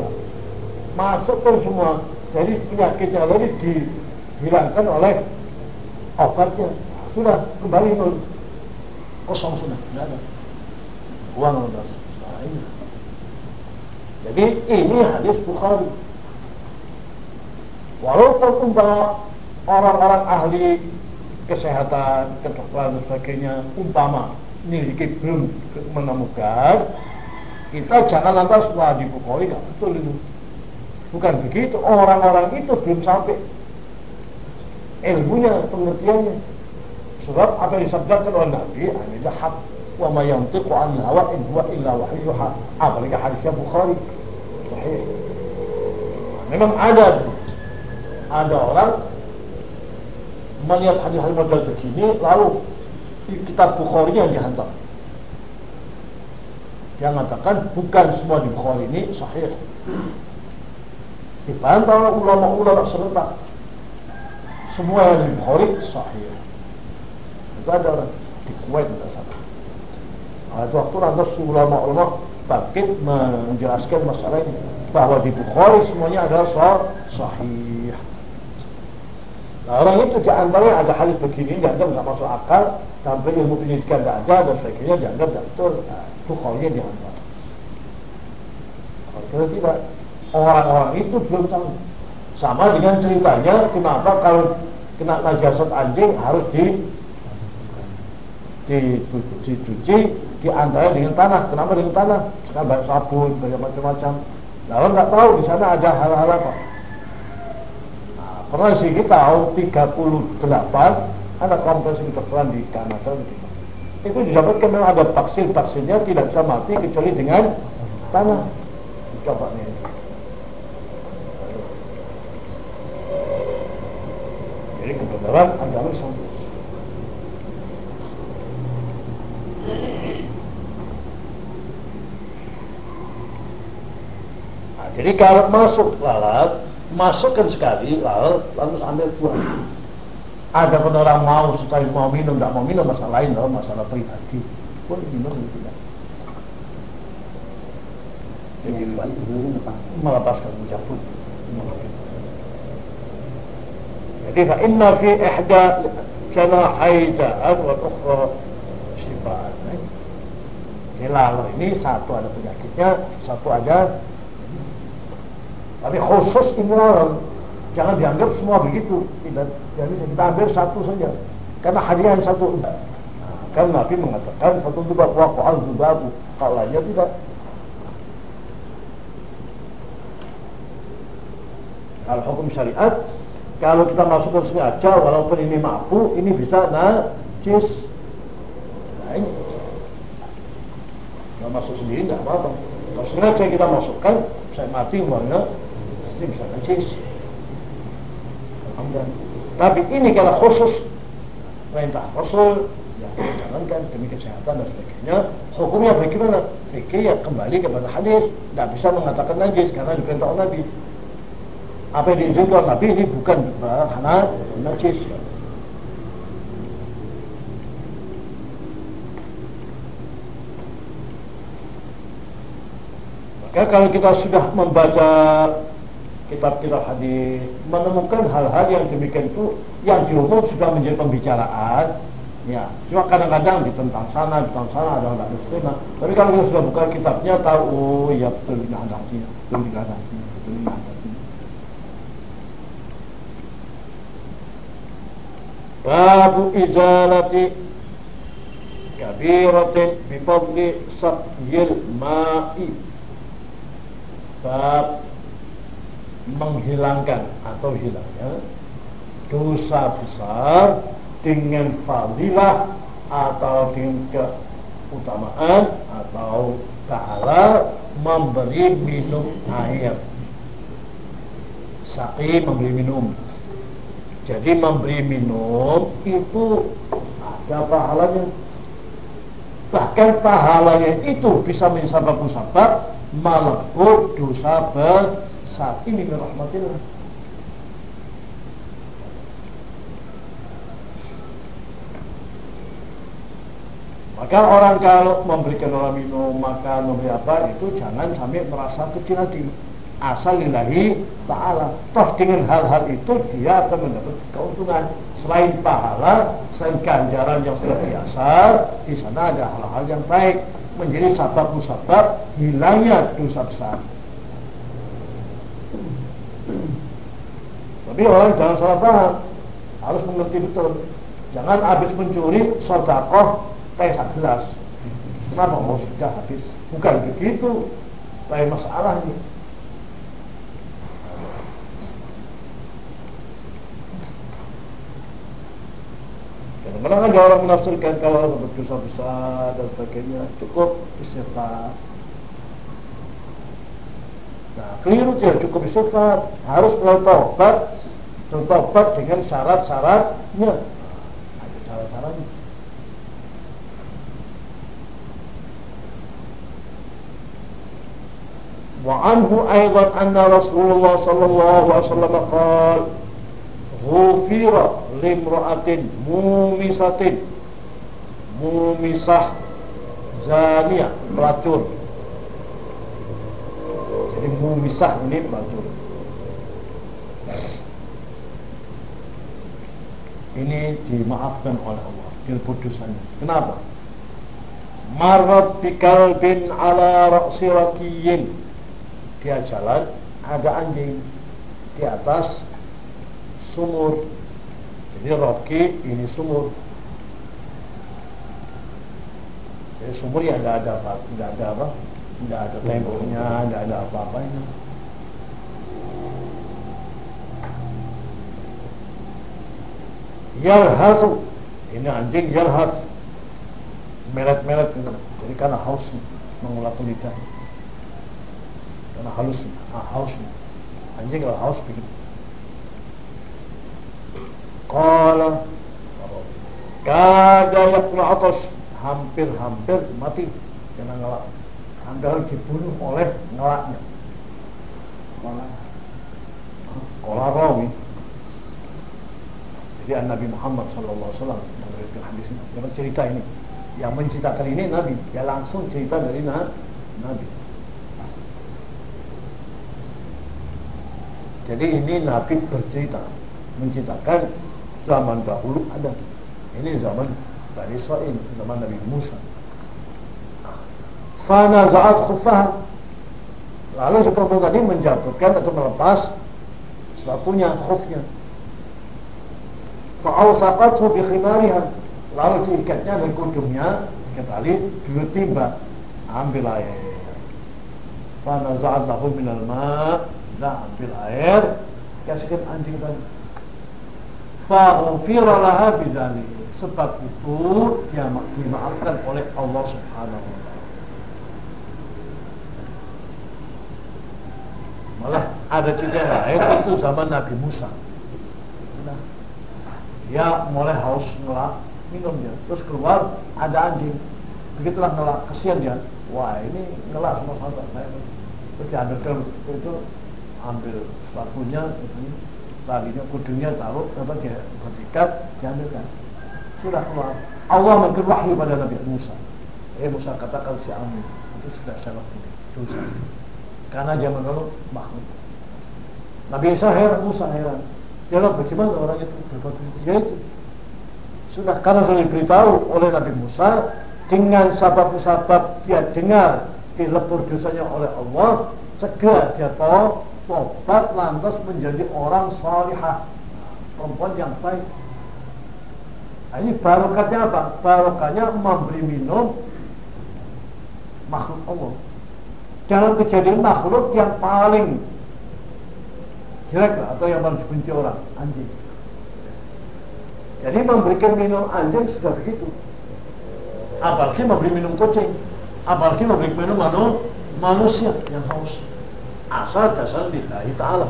Masukkan semua jadi penyakitnya tadi dihilangkan oleh obatnya. Sudah kembali nol. Kosong sudah, tidak ada. Uang sudah. Nah. Jadi ini hadis Bukhari. Walaupun umpama orang-orang ahli kesehatan, kedokteran dan sebagainya, umpama ini belum menemukan, kita jangan lantas wah di Bukhari nggak betul itu Bukan begitu, orang-orang itu belum sampai ilmunya, pengertiannya. Sebab apa yang disabdakan oleh Nabi adalah hak wa ma yantiqu an hawa in huwa illa wahyuha. Apalagi hadisnya Bukhari. Sahih. Memang ada ada orang melihat hadis-hadis model begini lalu di kitab Bukhari yang dihantar. Dia mengatakan bukan semua di Bukhari ini sahih dipantau ulama-ulama serentak. Semua yang di Bukhari sahih. Itu ada orang di Kuwait tidak salah nah, itu waktu lantas ulama-ulama bangkit menjelaskan masalah ini. Bahwa di Bukhari semuanya sah sahih. Nah orang itu di antaranya ada hadis begini dianggap nggak masuk akal. Sampai ilmu pendidikan tidak ada dan sebagainya dianggap tidak betul. Nah, Bukhari diantar. Kalau tidak orang-orang itu belum tahu. Sama dengan ceritanya kenapa kalau kena najasat anjing harus di dicuci di antara dengan tanah. Kenapa dengan tanah? Banyak sabun, banyak macam-macam. Lalu nggak tahu di sana ada hal-hal apa. Nah, pernah sih kita tahu 38 Anak kompleks kedokteran di Kanada. Itu didapatkan memang ada vaksin vaksinnya tidak bisa mati kecuali dengan tanah. Coba nih. Kebenaran agama Islam. Nah, jadi kalau masuk lalat, masukkan sekali lalat, lalu ambil buah. Ada pun orang mau sekali mau minum, tidak mau minum masalah lain loh, masalah pribadi. Pun minum itu tidak. Jadi melepaskan mencabut. Jadi inna fi ihda janahai da'at wal ukhra shifaan. Ini satu ada penyakitnya, satu ada tapi khusus ini laler. Jangan dianggap semua begitu. Tidak. Jadi kita ambil satu saja. Karena hadiah satu. Nah, kan Nabi mengatakan satu juga waqa'al zubabu. Kalau lainnya tidak. Kalau hukum syariat, kalau kita masukkan sengaja, walaupun ini mampu, ini bisa najis. Nah, ini. Kalau masuk sendiri tidak apa-apa. Kalau sengaja kita masukkan, saya mati umpamanya, ini bisa najis. Tapi ini kalau khusus perintah Rasul, ya jangankan demi kesehatan dan sebagainya. Hukumnya bagaimana? Fikih ya kembali kepada hadis, tidak bisa mengatakan najis karena diperintah Nabi apa yang diizinkan Nabi ini bukan karena najis. Maka kalau kita sudah membaca kitab-kitab hadis, menemukan hal-hal yang demikian itu yang dihukum sudah menjadi pembicaraan, ya. Cuma kadang-kadang ditentang sana, ditentang sana, ada nggak terima. Tapi kalau kita sudah buka kitabnya, tahu, oh ya betul ini hadisnya, betul ini hadisnya, betul ini ada. Babu izalati kabiratin bifadli sakyil ma'i. Bab menghilangkan atau hilangnya dosa besar dengan fadilah atau dengan keutamaan atau pahala memberi minum air. Saki memberi minum jadi memberi minum itu ada pahalanya. Bahkan pahalanya itu bisa menjadi musabab melebur dosa besar. Ini rahmatillah. Maka orang kalau memberikan orang minum, makan, memberi apa, itu jangan sampai merasa kecil hati asal lillahi ta'ala. Toh dengan hal-hal itu dia akan mendapat keuntungan. Selain pahala selain ganjaran yang sudah biasa di sana ada hal-hal yang baik. Menjadi sabab musabab hilangnya dosa besar. Tapi orang jangan salah paham. Harus mengerti betul. Jangan habis mencuri sodakoh teh gelas. Kenapa mau sudah habis? Bukan begitu. Lain masalahnya Kadang ada orang menafsirkan kalau berdosa besar dan sebagainya cukup istighfar. Nah, keliru dia cukup istighfar, harus bertobat, bertobat dengan syarat-syaratnya. Ada syarat-syaratnya. وعنه أيضا أن رسول الله صلى الله عليه وسلم قال Ghufira limra'atin mumisatin. Mumisah Zania Pelacur. Jadi mumisah ini pelacur. Ini dimaafkan oleh Allah Dilpudusannya Kenapa? Marat bikalbin ala raksi Dia jalan Ada anjing Di atas sumur jadi roki ini sumur jadi sumur ya tidak ada apa tidak ada apa tidak ada temboknya tidak ada apa-apanya yarhasu Ini anjing yalhaf meret-meret. Jadi karena haus mengulat lidah. Karena halus, ah, haus. Anjing kalau haus begitu. Qala kada yakna atas. Hampir-hampir mati karena ngelak. Hampir dibunuh oleh ngelaknya. Kola rawi. Jadi Nabi Muhammad SAW memberikan hadis ini. Yang cerita ini yang menceritakan ini Nabi. Ya langsung cerita dari Nabi. Jadi ini Nabi bercerita menceritakan zaman dahulu ada ini zaman Bani Israel zaman Nabi Musa. Fana za'at khufah. Lalu si perempuan tadi menjatuhkan atau melepas sepatunya khufnya. Fa'awsaqathu bi khimariha. Lalu diikatnya dengan kudungnya ikat tali dua timba ambil air. Fana za'at lahu minal ma' dah ambil air. Kasihkan anjing tadi Fa'ufira laha bidhalik Sebab itu dia dimaafkan oleh Allah subhanahu wa ta'ala. Malah ada cerita lain itu zaman Nabi Musa. Nah, Dia mulai haus ngelak minum dia. Terus keluar ada anjing. Begitulah ngelak, kesian dia. Wah ini ngelak sama sahabat saya Terus diambilkan itu Ambil sepatunya itu talinya kudungnya taruh apa dia berdikat diambilkan sudah keluar Allah. Memberi wahyu pada Nabi Musa. Eh Musa katakan si Amin. Itu sudah salah dosa. Karena dia menolak makhluk. Nabi Isa heran Musa heran. Dia bagaimana orang itu berbuat itu ya itu. Sudah karena sudah diberitahu oleh Nabi Musa dengan sabab-sabab dia dengar dilepur dosanya oleh Allah segera dia tahu tobat lantas menjadi orang salihah. Perempuan yang baik. Nah, ini barokatnya apa? barokatnya memberi minum makhluk Allah. Dalam kejadian makhluk yang paling jelek atau yang paling dibenci orang anjing. Jadi memberikan minum anjing sudah begitu. Apalagi memberi minum kucing. Apalagi memberi minum manusia yang haus asal dasar lillahi ta'ala.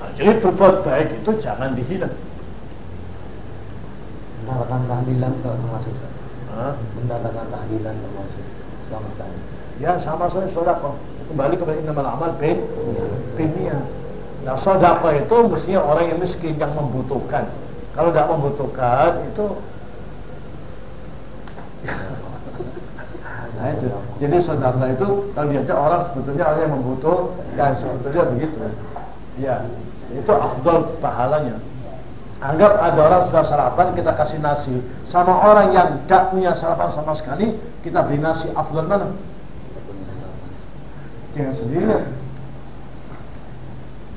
Nah, jadi berbuat baik itu jangan dihina. Mendapatkan tahlilan ke termasuk mendapatkan tahlilan termasuk sama tadi ya sama saja sodako kembali kepada innamal amal bin binnya nah sodako itu mestinya orang yang miskin yang membutuhkan. Kalau tidak membutuhkan itu Nah itu. Jadi saudara itu kalau diajak orang sebetulnya orang yang membutuhkan sebetulnya begitu. Ya, itu afdol pahalanya. Anggap ada orang sudah sarapan kita kasih nasi sama orang yang tidak punya sarapan sama sekali kita beri nasi afdol mana? Jangan sendiri.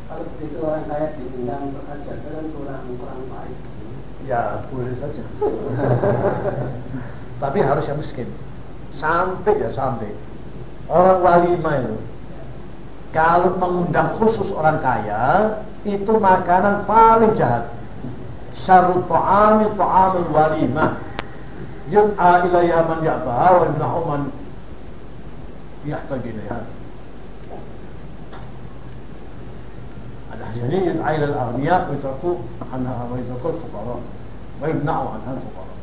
Kalau begitu orang kaya diundang bekerja kan kurang kurang baik. Ya boleh saja. Tapi harus yang miskin sampai ya sampai. Orang walimah itu kalau mengundang khusus orang kaya itu makanan paling jahat. Syarul ta'ami ta'amul walimah. Yud'a ilayya man ya'baha wa ibnahu man yahtaj ilayha ada hadisnya yud'a ila al-aghniya wa yutraku anha wa yutraku al-fuqara. Wa ibna'u anha al-fuqara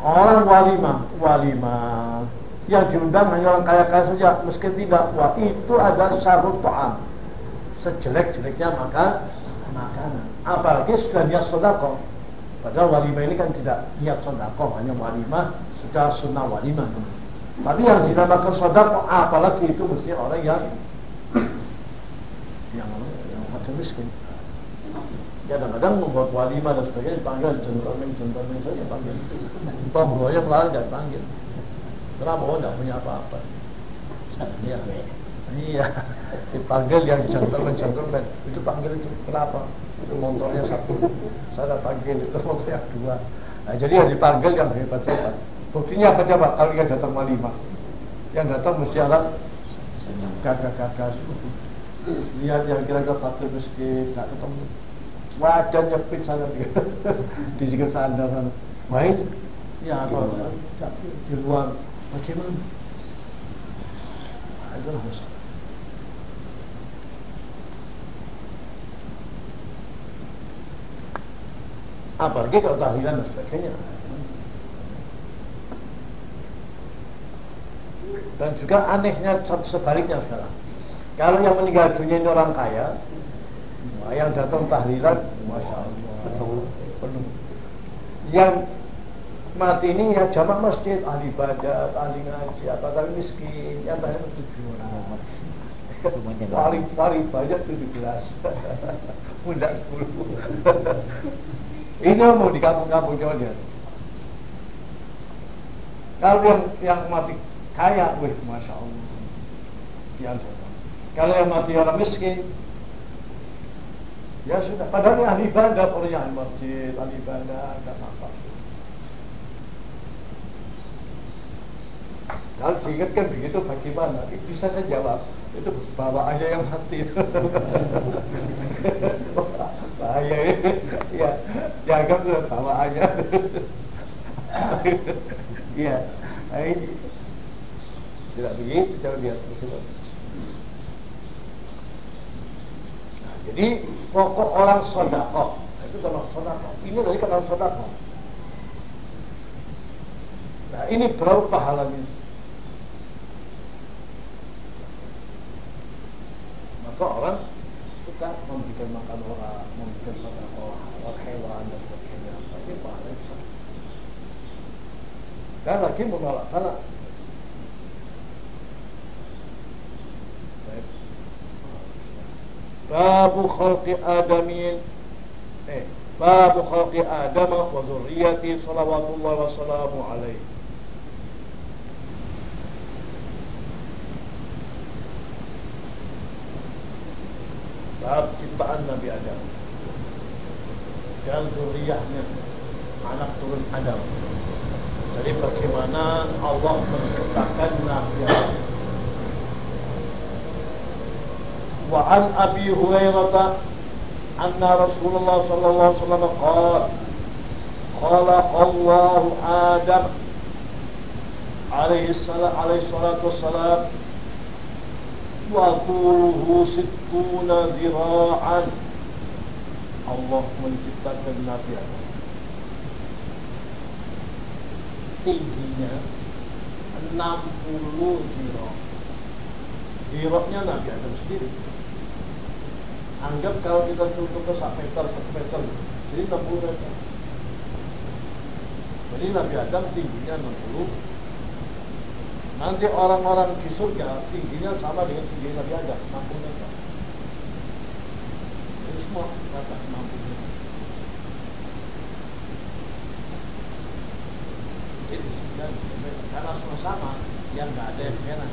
orang walimah walimah yang diundang hanya orang kaya-kaya saja meski tidak wah itu adalah syarut ta'am sejelek-jeleknya maka makanan apalagi sudah niat sodako padahal walimah ini kan tidak niat sodako hanya walimah sudah sunnah walimah tapi yang dinamakan sodako apalagi itu mesti orang yang yang, yang macam miskin kadang-kadang membuat walimah dan sebagainya dipanggil gentleman gentleman saja panggil yang lain dan panggil kenapa oh tidak punya apa-apa. Iya. Iya. Dipanggil yang gentleman gentleman. Itu panggil itu kenapa? Itu motornya satu. Saya panggil itu motor yang dua. Nah, jadi yang dipanggil yang hebat-hebat. Buktinya apa coba? Kalau yang datang walimah yang datang mesti alat gagah-gagah lihat yang kira-kira fakir miskin tak ketemu wajan nyepit sana. Dia di sini sana. Sana main? Ya apa? Di luar. Bagaimana? Nah, itulah masalah apalagi kalau tahlilan dan sebagainya. Dan juga anehnya sebaliknya sekarang. Kalau yang meninggal dunia ini orang kaya nah yang datang tahlilan masya Allah. Penuh. Penuh yang mati ini ya jamak masjid ahli ibadat ahli ngaji apa tapi miskin yang banyak tujuh orang paling paling banyak tujuh belas muda sepuluh. Ini mau di kampung-kampung Jawa. Kalau yang yang mati kaya, wih, masya Allah, biasa. Kalau yang mati orang miskin, ya sudah. Padahal yang ahli ibadah, yang masjid, ahli ibadah, nggak apa. Kalau diingatkan begitu bagaimana? Bisa saya jawab, itu bawa aja yang mati. bahaya ya jaga tuh bawa aja iya ini tidak begitu coba lihat nah, jadi pokok orang sodakoh nah, itu kalau sodakoh ini dari kenal sodakoh nah ini berapa pahalanya maka orang suka memberikan makan orang, memberikan makan orang, hewan dan sebagainya. Tapi pahala besar. Dan lagi menolak. Babu khalqi adamin eh, Babu khalqi adama wa zurriyati salawatullah wa salamu alaihi bab ciptaan Nabi Adam. Dan zuriyahnya anak turun Adam. Jadi bagaimana Allah menciptakan Nabi Adam wa an Abi Hurairah anna Rasulullah sallallahu alaihi wasallam qala qala Allah Adam alaihi salam alaihi salatu wassalam وطوله ستون ذراعا Allah menciptakan Nabi Adam tingginya 60 zirah zirahnya Nabi Adam sendiri anggap kalau kita tutup ke 1 meter 1 meter jadi 60 meter jadi Nabi Adam tingginya 60 Nanti orang-orang di surga tingginya sama dengan tinggi Nabi Adam, 60 meter. Jadi semua kata 60 meter. Jadi dan karena sama-sama yang nggak ada yang enak.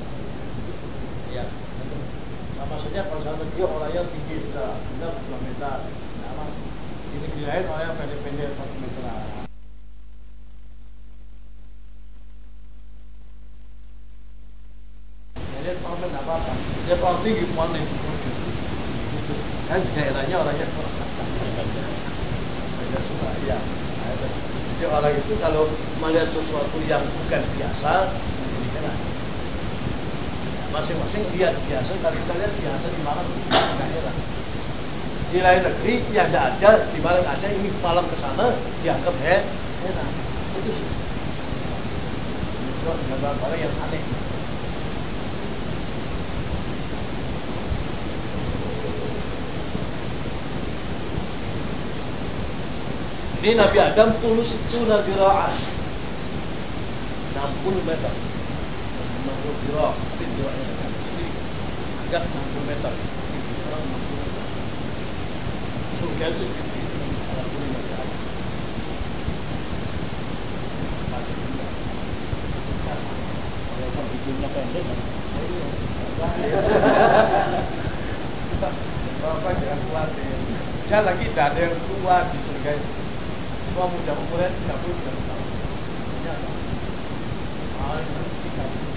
Ya, sama saja kalau sama dia orang yang tinggi sudah sudah 2 meter, sama ini kirain orang yang pendek-pendek 1 meter. dia paling tinggi mana kan daerahnya orangnya ya jadi orang itu kalau melihat sesuatu yang bukan biasa masing-masing lihat biasa tapi kita lihat biasa di daerah. Di lain negeri yang tidak ada di mana ada ini malam ke sana dianggap he enak. Itu sih. Itu gambar yang aneh. Ini Nabi Adam tulus itu Nabi Ra'an 60 meter 60 dirah Tapi jiwanya dengan sendiri agak 60 meter 60 meter surga itu Bapak jangan Ya lagi tidak ada yang tua di surga itu. Semua muda umurnya 90 tahun Ternyata Paling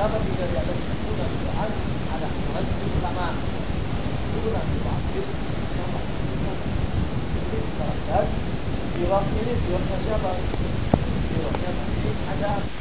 dapat tidak di atas sunnah Quran ada majlis sama sunnah majlis sama ini waktu ini waktu siapa? Di waktu ada